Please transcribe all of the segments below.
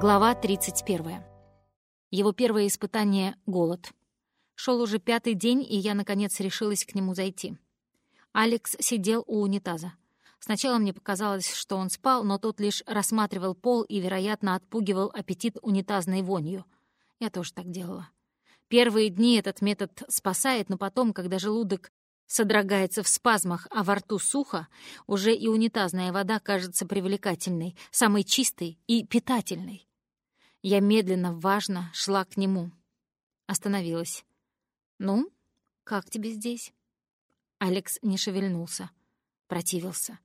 Глава 31. Его первое испытание — голод. Шел уже пятый день, и я, наконец, решилась к нему зайти. Алекс сидел у унитаза. Сначала мне показалось, что он спал, но тот лишь рассматривал пол и, вероятно, отпугивал аппетит унитазной вонью. Я тоже так делала. Первые дни этот метод спасает, но потом, когда желудок содрогается в спазмах, а во рту сухо, уже и унитазная вода кажется привлекательной, самой чистой и питательной. Я медленно, важно шла к нему. Остановилась. «Ну, как тебе здесь?» Алекс не шевельнулся. Противился.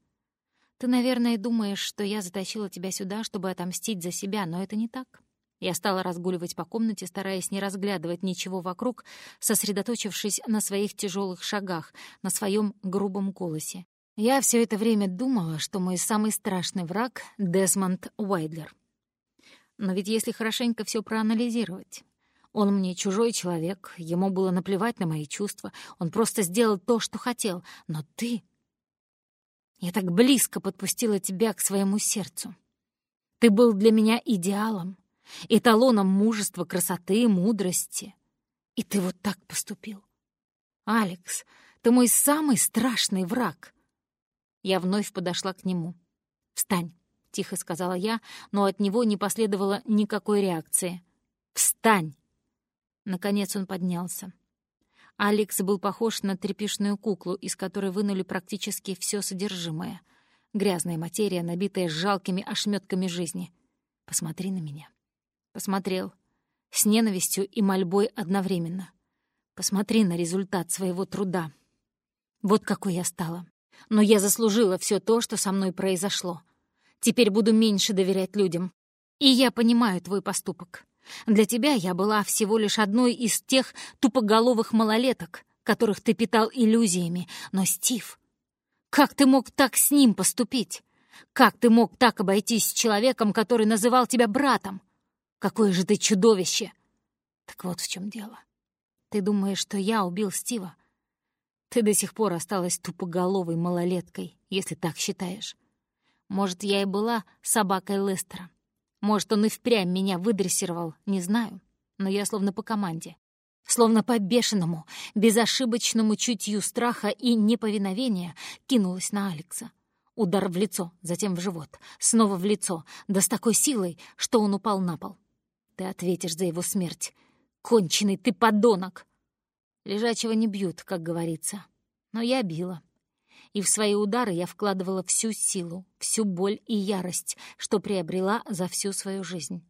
«Ты, наверное, думаешь, что я затащила тебя сюда, чтобы отомстить за себя, но это не так. Я стала разгуливать по комнате, стараясь не разглядывать ничего вокруг, сосредоточившись на своих тяжелых шагах, на своем грубом голосе. Я все это время думала, что мой самый страшный враг — Десмонд Уайдлер. Но ведь если хорошенько все проанализировать... Он мне чужой человек, ему было наплевать на мои чувства, он просто сделал то, что хотел. Но ты... Я так близко подпустила тебя к своему сердцу. Ты был для меня идеалом, эталоном мужества, красоты, мудрости. И ты вот так поступил. Алекс, ты мой самый страшный враг. Я вновь подошла к нему. «Встань», — тихо сказала я, но от него не последовало никакой реакции. «Встань!» Наконец он поднялся. Алекс был похож на тряпичную куклу, из которой вынули практически все содержимое. Грязная материя, набитая жалкими ошметками жизни. «Посмотри на меня». Посмотрел. С ненавистью и мольбой одновременно. Посмотри на результат своего труда. Вот какой я стала. Но я заслужила все то, что со мной произошло. Теперь буду меньше доверять людям. И я понимаю твой поступок. Для тебя я была всего лишь одной из тех тупоголовых малолеток, которых ты питал иллюзиями. Но, Стив, как ты мог так с ним поступить? Как ты мог так обойтись с человеком, который называл тебя братом? Какое же ты чудовище!» «Так вот в чем дело. Ты думаешь, что я убил Стива? Ты до сих пор осталась тупоголовой малолеткой, если так считаешь. Может, я и была собакой Лестера. Может, он и впрямь меня выдрессировал, не знаю. Но я словно по команде. Словно по бешеному, безошибочному чутью страха и неповиновения кинулась на Алекса. Удар в лицо, затем в живот, снова в лицо, да с такой силой, что он упал на пол. Ты ответишь за его смерть. Конченый ты подонок! Лежачего не бьют, как говорится. Но я била. И в свои удары я вкладывала всю силу, всю боль и ярость, что приобрела за всю свою жизнь.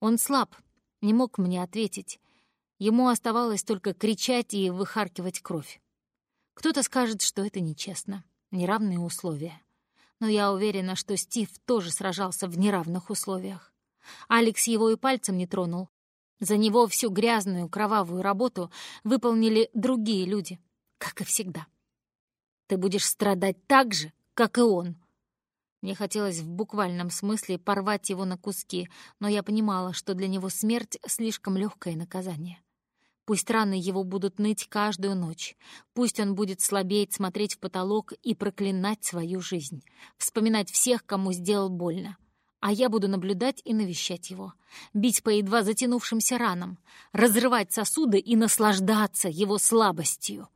Он слаб, не мог мне ответить. Ему оставалось только кричать и выхаркивать кровь. Кто-то скажет, что это нечестно, неравные условия. Но я уверена, что Стив тоже сражался в неравных условиях. Алекс его и пальцем не тронул. За него всю грязную, кровавую работу выполнили другие люди, как и всегда. Ты будешь страдать так же, как и он. Мне хотелось в буквальном смысле порвать его на куски, но я понимала, что для него смерть — слишком легкое наказание. Пусть раны его будут ныть каждую ночь. Пусть он будет слабеть, смотреть в потолок и проклинать свою жизнь. Вспоминать всех, кому сделал больно а я буду наблюдать и навещать его, бить по едва затянувшимся ранам, разрывать сосуды и наслаждаться его слабостью.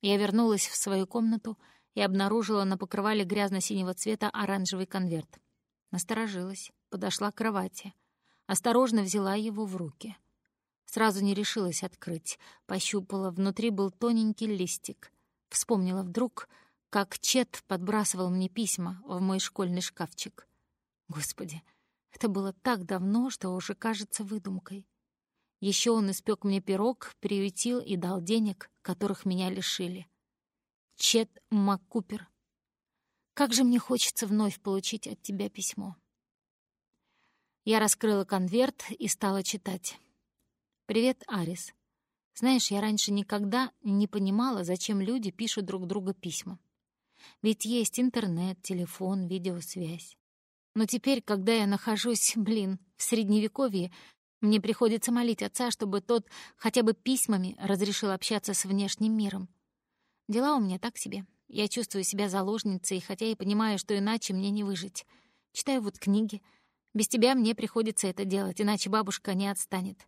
Я вернулась в свою комнату и обнаружила на покрывале грязно-синего цвета оранжевый конверт. Насторожилась, подошла к кровати, осторожно взяла его в руки. Сразу не решилась открыть, пощупала, внутри был тоненький листик. Вспомнила вдруг, как Чет подбрасывал мне письма в мой школьный шкафчик. Господи, это было так давно, что уже кажется выдумкой. Еще он испек мне пирог, приютил и дал денег, которых меня лишили. Чет МакКупер. Как же мне хочется вновь получить от тебя письмо. Я раскрыла конверт и стала читать. «Привет, Арис. Знаешь, я раньше никогда не понимала, зачем люди пишут друг другу письма. Ведь есть интернет, телефон, видеосвязь. Но теперь, когда я нахожусь, блин, в Средневековье, мне приходится молить отца, чтобы тот хотя бы письмами разрешил общаться с внешним миром. Дела у меня так себе. Я чувствую себя заложницей, хотя и понимаю, что иначе мне не выжить. Читаю вот книги, Без тебя мне приходится это делать, иначе бабушка не отстанет.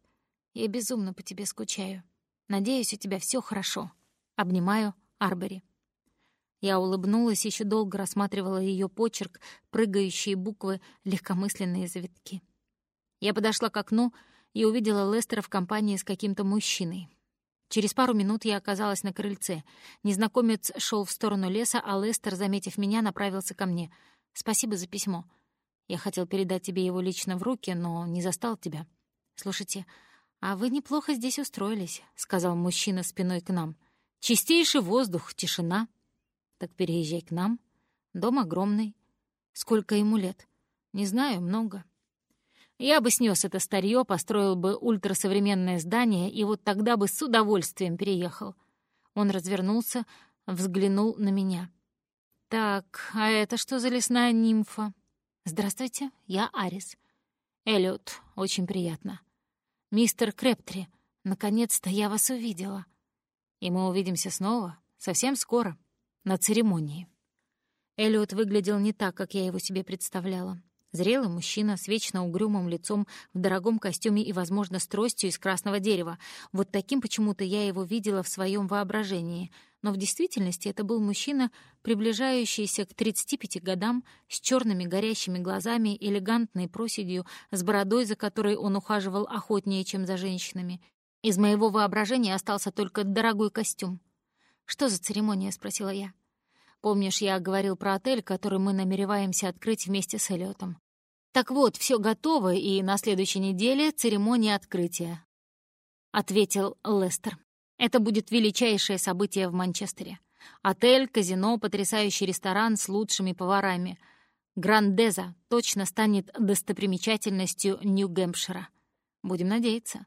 Я безумно по тебе скучаю. Надеюсь, у тебя все хорошо. Обнимаю, Арбори. Я улыбнулась, еще долго рассматривала ее почерк, прыгающие буквы, легкомысленные завитки. Я подошла к окну и увидела Лестера в компании с каким-то мужчиной. Через пару минут я оказалась на крыльце. Незнакомец шел в сторону леса, а Лестер, заметив меня, направился ко мне. «Спасибо за письмо. Я хотел передать тебе его лично в руки, но не застал тебя. Слушайте, а вы неплохо здесь устроились», — сказал мужчина спиной к нам. «Чистейший воздух, тишина. Так переезжай к нам. Дом огромный. Сколько ему лет? Не знаю, много. Я бы снес это старье, построил бы ультрасовременное здание, и вот тогда бы с удовольствием переехал. Он развернулся, взглянул на меня. «Так, а это что за лесная нимфа?» «Здравствуйте, я Арис. Эллиот, очень приятно. Мистер Крептри, наконец-то я вас увидела. И мы увидимся снова, совсем скоро, на церемонии». Эллиот выглядел не так, как я его себе представляла. Зрелый мужчина с вечно угрюмым лицом, в дорогом костюме и, возможно, с тростью из красного дерева. Вот таким почему-то я его видела в своем воображении. Но в действительности это был мужчина, приближающийся к 35 годам, с черными горящими глазами, элегантной проседью, с бородой, за которой он ухаживал охотнее, чем за женщинами. Из моего воображения остался только дорогой костюм. «Что за церемония?» — спросила я. Помнишь, я говорил про отель, который мы намереваемся открыть вместе с Эллиотом? Так вот, все готово, и на следующей неделе церемония открытия. Ответил Лестер. Это будет величайшее событие в Манчестере. Отель, казино, потрясающий ресторан с лучшими поварами. Грандеза точно станет достопримечательностью Нью-Гэмпшира. Будем надеяться.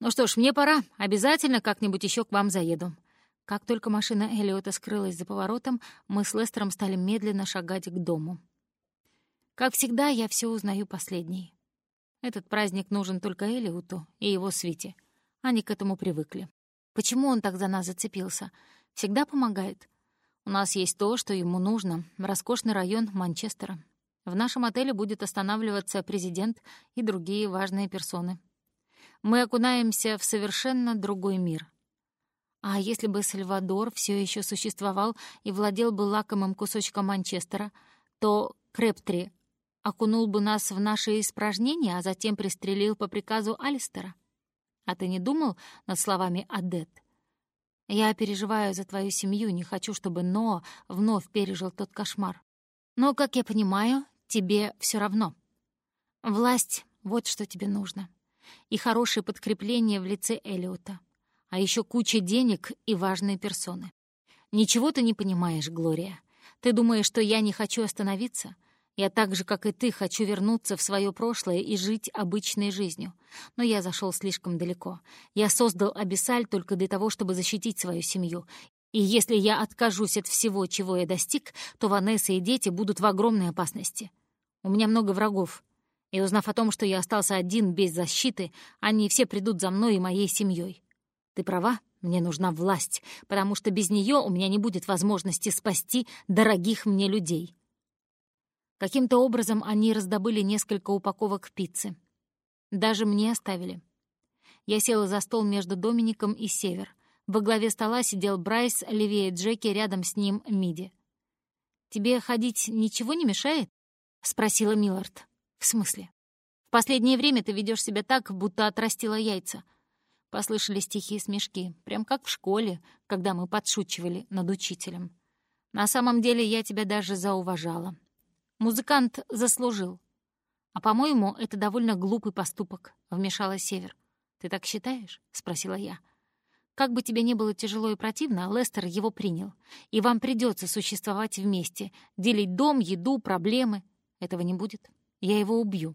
Ну что ж, мне пора. Обязательно как-нибудь еще к вам заеду. Как только машина Элиота скрылась за поворотом, мы с Лестером стали медленно шагать к дому. Как всегда, я все узнаю последней. Этот праздник нужен только Элиоту и его свите. Они к этому привыкли. Почему он так за нас зацепился? Всегда помогает. У нас есть то, что ему нужно — роскошный район Манчестера. В нашем отеле будет останавливаться президент и другие важные персоны. Мы окунаемся в совершенно другой мир — а если бы Сальвадор все еще существовал и владел бы лакомым кусочком Манчестера, то Крептри окунул бы нас в наши испражнения, а затем пристрелил по приказу Алистера. А ты не думал над словами Адет? Я переживаю за твою семью, не хочу, чтобы Ноа вновь пережил тот кошмар. Но, как я понимаю, тебе все равно. Власть — вот что тебе нужно. И хорошее подкрепление в лице Элиота а еще куча денег и важные персоны. Ничего ты не понимаешь, Глория. Ты думаешь, что я не хочу остановиться? Я так же, как и ты, хочу вернуться в свое прошлое и жить обычной жизнью. Но я зашел слишком далеко. Я создал Абиссаль только для того, чтобы защитить свою семью. И если я откажусь от всего, чего я достиг, то Ванесса и дети будут в огромной опасности. У меня много врагов. И узнав о том, что я остался один без защиты, они все придут за мной и моей семьей. Ты права, мне нужна власть, потому что без нее у меня не будет возможности спасти дорогих мне людей. Каким-то образом они раздобыли несколько упаковок пиццы. Даже мне оставили. Я села за стол между Домиником и Север. Во главе стола сидел Брайс, левее Джеки, рядом с ним Миди. «Тебе ходить ничего не мешает?» — спросила Миллард. «В смысле? В последнее время ты ведешь себя так, будто отрастила яйца. Послышались тихие смешки, прям как в школе, когда мы подшучивали над учителем. На самом деле я тебя даже зауважала. Музыкант заслужил. А, по-моему, это довольно глупый поступок, — вмешала Север. «Ты так считаешь?» — спросила я. Как бы тебе ни было тяжело и противно, Лестер его принял. И вам придется существовать вместе, делить дом, еду, проблемы. Этого не будет. Я его убью.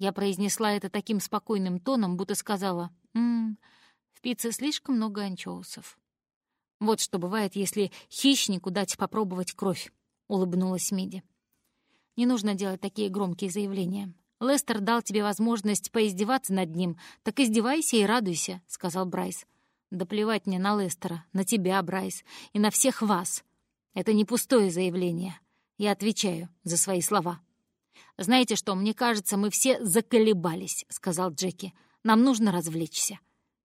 Я произнесла это таким спокойным тоном, будто сказала «Ммм, в пицце слишком много анчоусов». «Вот что бывает, если хищнику дать попробовать кровь», — улыбнулась Миди. «Не нужно делать такие громкие заявления. Лестер дал тебе возможность поиздеваться над ним, так издевайся и радуйся», — сказал Брайс. «Да плевать мне на Лестера, на тебя, Брайс, и на всех вас. Это не пустое заявление. Я отвечаю за свои слова». «Знаете что, мне кажется, мы все заколебались», — сказал Джеки. «Нам нужно развлечься».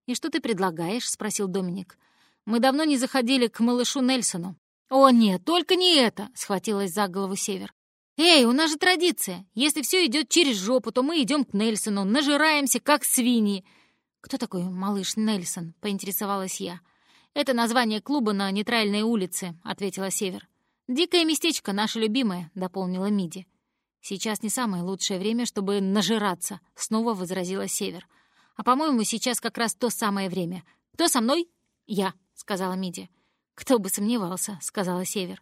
«И что ты предлагаешь?» — спросил Доминик. «Мы давно не заходили к малышу Нельсону». «О, нет, только не это!» — схватилась за голову Север. «Эй, у нас же традиция. Если все идет через жопу, то мы идем к Нельсону, нажираемся, как свиньи». «Кто такой малыш Нельсон?» — поинтересовалась я. «Это название клуба на нейтральной улице», — ответила Север. «Дикое местечко, наше любимое», — дополнила Миди. «Сейчас не самое лучшее время, чтобы нажираться», — снова возразила Север. «А, по-моему, сейчас как раз то самое время. Кто со мной?» «Я», — сказала Миди. «Кто бы сомневался», — сказала Север.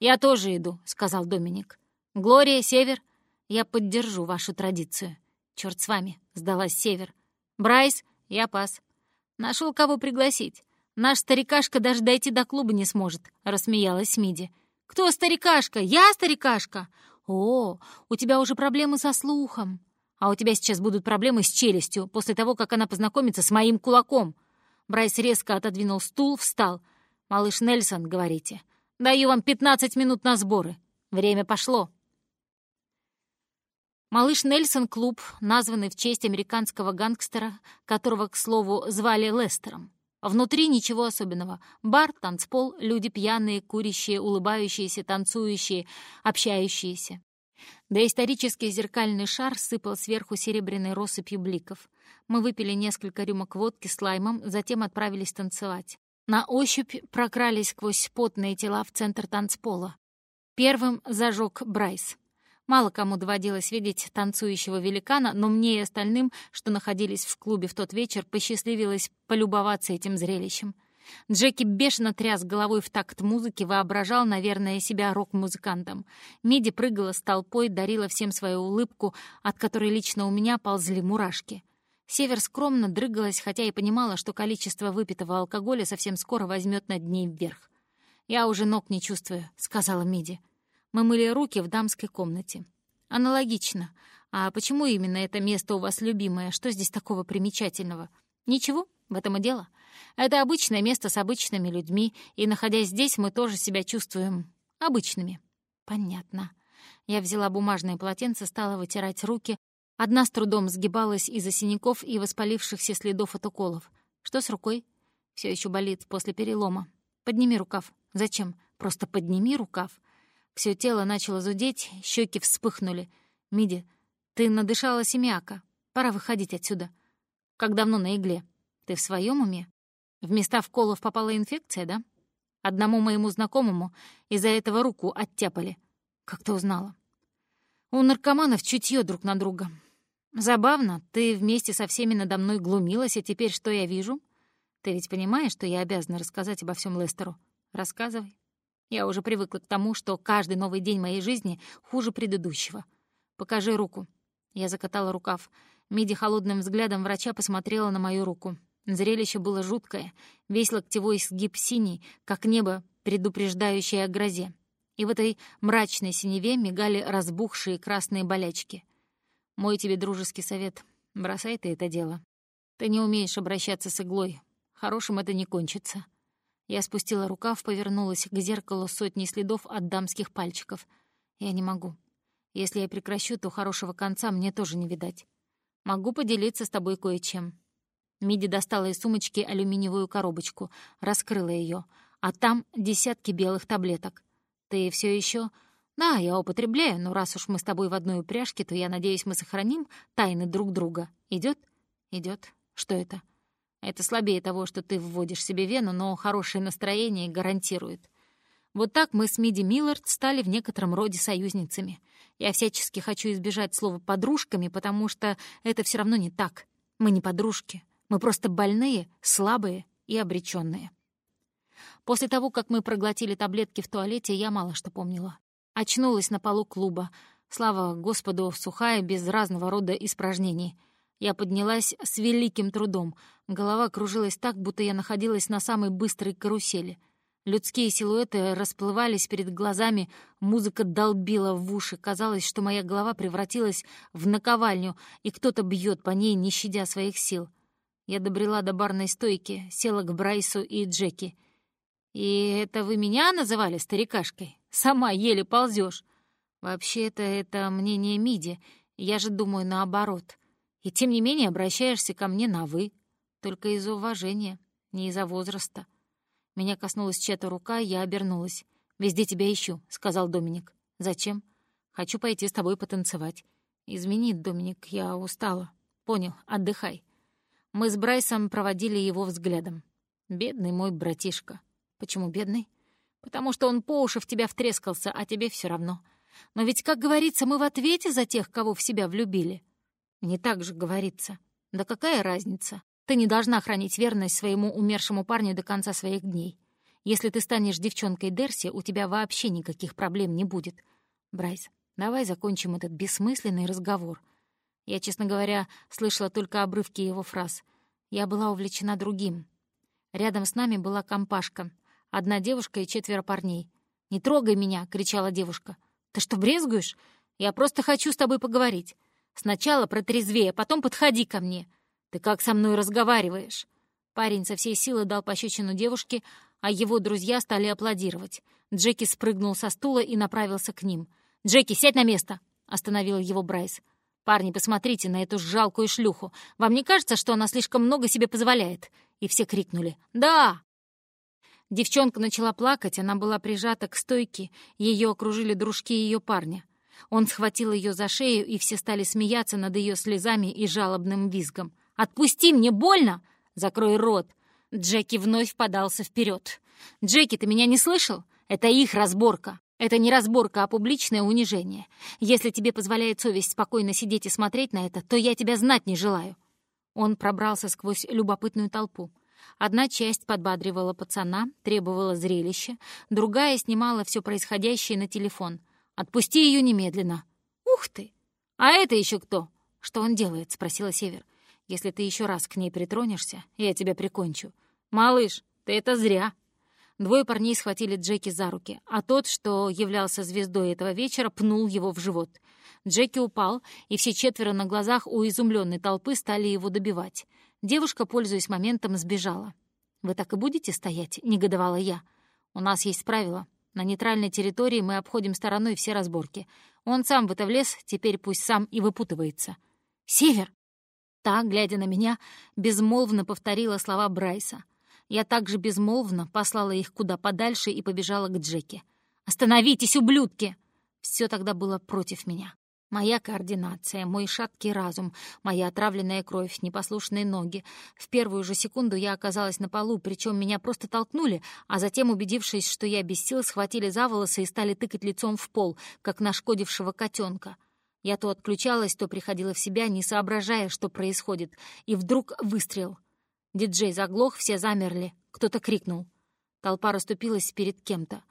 «Я тоже иду», — сказал Доминик. «Глория, Север, я поддержу вашу традицию». «Чёрт с вами», — сдалась Север. «Брайс, я пас». Нашел кого пригласить. Наш старикашка даже дойти до клуба не сможет», — рассмеялась Миди. «Кто старикашка? Я старикашка? «О, у тебя уже проблемы со слухом. А у тебя сейчас будут проблемы с челюстью после того, как она познакомится с моим кулаком». Брайс резко отодвинул стул, встал. «Малыш Нельсон, говорите. Даю вам пятнадцать минут на сборы. Время пошло». Малыш Нельсон — клуб, названный в честь американского гангстера, которого, к слову, звали Лестером. Внутри ничего особенного. Бар, танцпол, люди пьяные, курящие, улыбающиеся, танцующие, общающиеся. Да исторический зеркальный шар сыпал сверху серебряной россыпью бликов. Мы выпили несколько рюмок водки с лаймом, затем отправились танцевать. На ощупь прокрались сквозь потные тела в центр танцпола. Первым зажег Брайс. Мало кому доводилось видеть танцующего великана, но мне и остальным, что находились в клубе в тот вечер, посчастливилось полюбоваться этим зрелищем. Джеки бешено тряс головой в такт музыки, воображал, наверное, себя рок-музыкантом. Миди прыгала с толпой, дарила всем свою улыбку, от которой лично у меня ползли мурашки. Север скромно дрыгалась, хотя и понимала, что количество выпитого алкоголя совсем скоро возьмет над ней вверх. «Я уже ног не чувствую», — сказала Миди. Мы мыли руки в дамской комнате. Аналогично. А почему именно это место у вас любимое? Что здесь такого примечательного? Ничего, в этом и дело. Это обычное место с обычными людьми, и, находясь здесь, мы тоже себя чувствуем обычными. Понятно. Я взяла бумажное полотенце, стала вытирать руки. Одна с трудом сгибалась из-за синяков и воспалившихся следов от уколов. Что с рукой? Все еще болит после перелома. Подними рукав. Зачем? Просто подними рукав. Все тело начало зудеть, щеки вспыхнули. «Миди, ты надышала семяка. Пора выходить отсюда. Как давно на игле? Ты в своем уме? В места вколов попала инфекция, да? Одному моему знакомому из-за этого руку оттяпали. Как ты узнала? У наркоманов чутье друг на друга. Забавно, ты вместе со всеми надо мной глумилась, и теперь что я вижу? Ты ведь понимаешь, что я обязана рассказать обо всем Лестеру? Рассказывай. Я уже привыкла к тому, что каждый новый день моей жизни хуже предыдущего. Покажи руку. Я закатала рукав. Миди холодным взглядом врача посмотрела на мою руку. Зрелище было жуткое. Весь локтевой сгиб синий, как небо, предупреждающее о грозе. И в этой мрачной синеве мигали разбухшие красные болячки. Мой тебе дружеский совет. Бросай ты это дело. Ты не умеешь обращаться с иглой. Хорошим это не кончится. Я спустила рукав, повернулась к зеркалу сотни следов от дамских пальчиков. Я не могу. Если я прекращу, то хорошего конца мне тоже не видать. Могу поделиться с тобой кое-чем. Миди достала из сумочки алюминиевую коробочку, раскрыла ее, а там десятки белых таблеток. Ты все еще? Да, я употребляю, но раз уж мы с тобой в одной упряжке, то я надеюсь, мы сохраним тайны друг друга. Идет? Идет. Что это? Это слабее того, что ты вводишь себе вену, но хорошее настроение гарантирует. Вот так мы с Миди Миллард стали в некотором роде союзницами. Я всячески хочу избежать слова «подружками», потому что это все равно не так. Мы не подружки. Мы просто больные, слабые и обреченные. После того, как мы проглотили таблетки в туалете, я мало что помнила. Очнулась на полу клуба. Слава Господу, сухая, без разного рода испражнений — я поднялась с великим трудом. Голова кружилась так, будто я находилась на самой быстрой карусели. Людские силуэты расплывались перед глазами, музыка долбила в уши. Казалось, что моя голова превратилась в наковальню, и кто-то бьет по ней, не щадя своих сил. Я добрела до барной стойки, села к Брайсу и Джеки. «И это вы меня называли старикашкой? Сама еле ползешь. Вообще-то это мнение Миди, я же думаю наоборот. И тем не менее обращаешься ко мне на «вы», только из-за уважения, не из-за возраста. Меня коснулась чья-то рука, я обернулась. «Везде тебя ищу», — сказал Доминик. «Зачем?» «Хочу пойти с тобой потанцевать». «Измени, Доминик, я устала». «Понял, отдыхай». Мы с Брайсом проводили его взглядом. «Бедный мой братишка». «Почему бедный?» «Потому что он по уши в тебя втрескался, а тебе все равно. Но ведь, как говорится, мы в ответе за тех, кого в себя влюбили». «Не так же говорится». «Да какая разница? Ты не должна хранить верность своему умершему парню до конца своих дней. Если ты станешь девчонкой Дерси, у тебя вообще никаких проблем не будет. Брайс, давай закончим этот бессмысленный разговор. Я, честно говоря, слышала только обрывки его фраз. Я была увлечена другим. Рядом с нами была компашка. Одна девушка и четверо парней. «Не трогай меня!» — кричала девушка. «Ты что, брезгуешь? Я просто хочу с тобой поговорить. Сначала протрезвее, потом подходи ко мне. Ты как со мной разговариваешь?» Парень со всей силы дал пощечину девушке, а его друзья стали аплодировать. Джеки спрыгнул со стула и направился к ним. «Джеки, сядь на место!» — остановил его Брайс. «Парни, посмотрите на эту жалкую шлюху. Вам не кажется, что она слишком много себе позволяет?» И все крикнули «Да!». Девчонка начала плакать, она была прижата к стойке, ее окружили дружки ее парня. Он схватил ее за шею, и все стали смеяться над ее слезами и жалобным визгом. «Отпусти, мне больно!» «Закрой рот!» Джеки вновь подался вперед. «Джеки, ты меня не слышал? Это их разборка. Это не разборка, а публичное унижение. Если тебе позволяет совесть спокойно сидеть и смотреть на это, то я тебя знать не желаю». Он пробрался сквозь любопытную толпу. Одна часть подбадривала пацана, требовала зрелища, другая снимала все происходящее на телефон. «Отпусти ее немедленно!» «Ух ты! А это еще кто?» «Что он делает?» — спросила Север. «Если ты еще раз к ней притронешься, я тебя прикончу». «Малыш, ты это зря!» Двое парней схватили Джеки за руки, а тот, что являлся звездой этого вечера, пнул его в живот. Джеки упал, и все четверо на глазах у изумленной толпы стали его добивать. Девушка, пользуясь моментом, сбежала. «Вы так и будете стоять?» — негодовала я. «У нас есть правило. На нейтральной территории мы обходим стороной все разборки. Он сам в это влез, теперь пусть сам и выпутывается». «Север!» Та, глядя на меня, безмолвно повторила слова Брайса. Я также безмолвно послала их куда подальше и побежала к Джеки. «Остановитесь, ублюдки!» Все тогда было против меня. Моя координация, мой шаткий разум, моя отравленная кровь, непослушные ноги. В первую же секунду я оказалась на полу, причем меня просто толкнули, а затем, убедившись, что я без сил, схватили за волосы и стали тыкать лицом в пол, как нашкодившего котенка. Я то отключалась, то приходила в себя, не соображая, что происходит, и вдруг выстрел — Диджей заглох, все замерли. Кто-то крикнул. Толпа расступилась перед кем-то.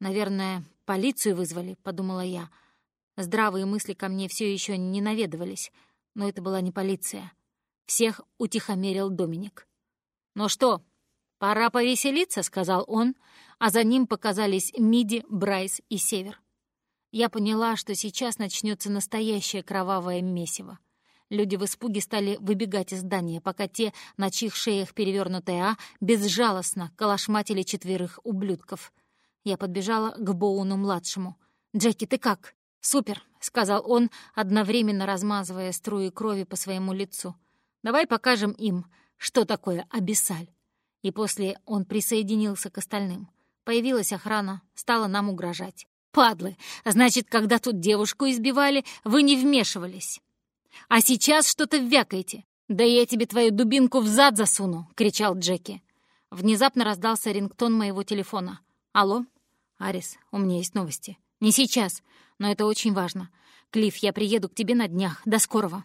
«Наверное, полицию вызвали», — подумала я. Здравые мысли ко мне все еще не наведывались, но это была не полиция. Всех утихомерил Доминик. «Ну что, пора повеселиться», — сказал он, а за ним показались Миди, Брайс и Север. Я поняла, что сейчас начнется настоящее кровавое месиво. Люди в испуге стали выбегать из здания, пока те, на чьих шеях перевернутая А, безжалостно калашматили четверых ублюдков. Я подбежала к Боуну-младшему. «Джеки, ты как?» «Супер», — сказал он, одновременно размазывая струи крови по своему лицу. «Давай покажем им, что такое абиссаль». И после он присоединился к остальным. Появилась охрана, стала нам угрожать. «Падлы! Значит, когда тут девушку избивали, вы не вмешивались!» А сейчас что-то вякаете. Да я тебе твою дубинку в зад засуну!» — кричал Джеки. Внезапно раздался рингтон моего телефона. «Алло? Арис, у меня есть новости. Не сейчас, но это очень важно. Клифф, я приеду к тебе на днях. До скорого!»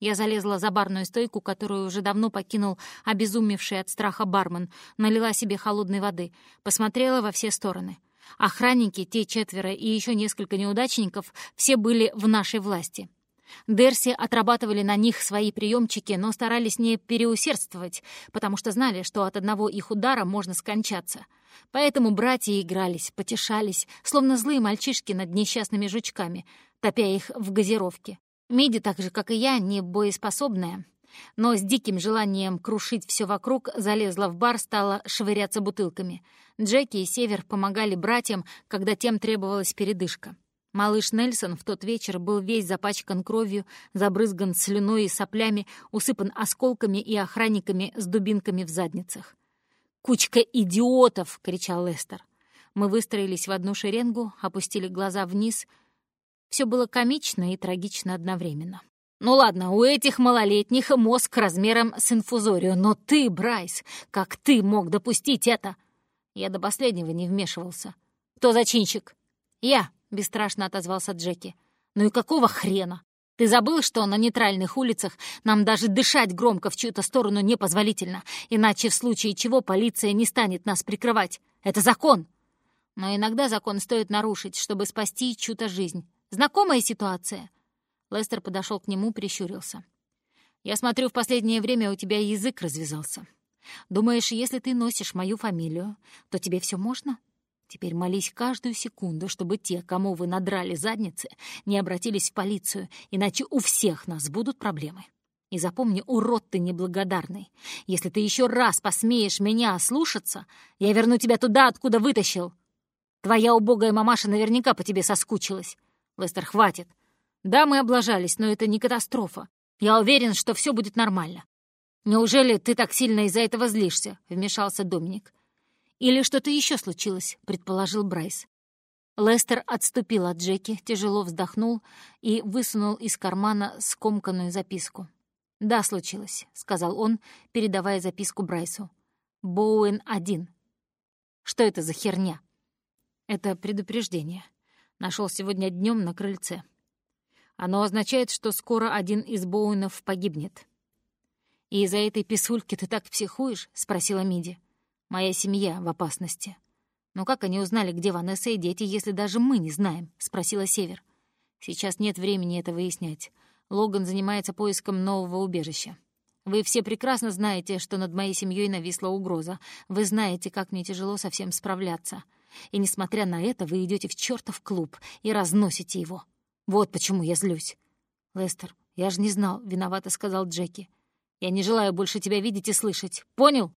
Я залезла за барную стойку, которую уже давно покинул обезумевший от страха бармен, налила себе холодной воды, посмотрела во все стороны. Охранники, те четверо и еще несколько неудачников, все были в нашей власти. Дерси отрабатывали на них свои приемчики, но старались не переусердствовать, потому что знали, что от одного их удара можно скончаться. Поэтому братья игрались, потешались, словно злые мальчишки над несчастными жучками, топя их в газировке. Миди, так же, как и я, не боеспособная, но с диким желанием крушить все вокруг, залезла в бар, стала швыряться бутылками. Джеки и Север помогали братьям, когда тем требовалась передышка. Малыш Нельсон в тот вечер был весь запачкан кровью, забрызган слюной и соплями, усыпан осколками и охранниками с дубинками в задницах. «Кучка идиотов!» — кричал Лестер. Мы выстроились в одну шеренгу, опустили глаза вниз. Все было комично и трагично одновременно. Ну ладно, у этих малолетних мозг размером с инфузорию, но ты, Брайс, как ты мог допустить это? Я до последнего не вмешивался. Кто зачинщик? Я, — бесстрашно отозвался Джеки. «Ну и какого хрена? Ты забыл, что на нейтральных улицах нам даже дышать громко в чью-то сторону непозволительно, иначе в случае чего полиция не станет нас прикрывать. Это закон!» Но иногда закон стоит нарушить, чтобы спасти чью-то жизнь. Знакомая ситуация?» Лестер подошел к нему, прищурился. «Я смотрю, в последнее время у тебя язык развязался. Думаешь, если ты носишь мою фамилию, то тебе все можно?» Теперь молись каждую секунду, чтобы те, кому вы надрали задницы, не обратились в полицию, иначе у всех нас будут проблемы. И запомни, урод ты неблагодарный. Если ты еще раз посмеешь меня ослушаться, я верну тебя туда, откуда вытащил. Твоя убогая мамаша наверняка по тебе соскучилась. Лестер, хватит. Да, мы облажались, но это не катастрофа. Я уверен, что все будет нормально. Неужели ты так сильно из-за этого злишься? Вмешался Доминик. «Или что-то еще случилось», — предположил Брайс. Лестер отступил от Джеки, тяжело вздохнул и высунул из кармана скомканную записку. «Да, случилось», — сказал он, передавая записку Брайсу. «Боуэн один». «Что это за херня?» «Это предупреждение. Нашел сегодня днем на крыльце. Оно означает, что скоро один из Боуэнов погибнет». «И из-за этой писульки ты так психуешь?» — спросила Миди. Моя семья в опасности. Но как они узнали, где Ванесса и дети, если даже мы не знаем?» — спросила Север. «Сейчас нет времени это выяснять. Логан занимается поиском нового убежища. Вы все прекрасно знаете, что над моей семьей нависла угроза. Вы знаете, как мне тяжело со всем справляться. И несмотря на это, вы идете в чертов клуб и разносите его. Вот почему я злюсь. Лестер, я же не знал, виновато сказал Джеки. Я не желаю больше тебя видеть и слышать. Понял?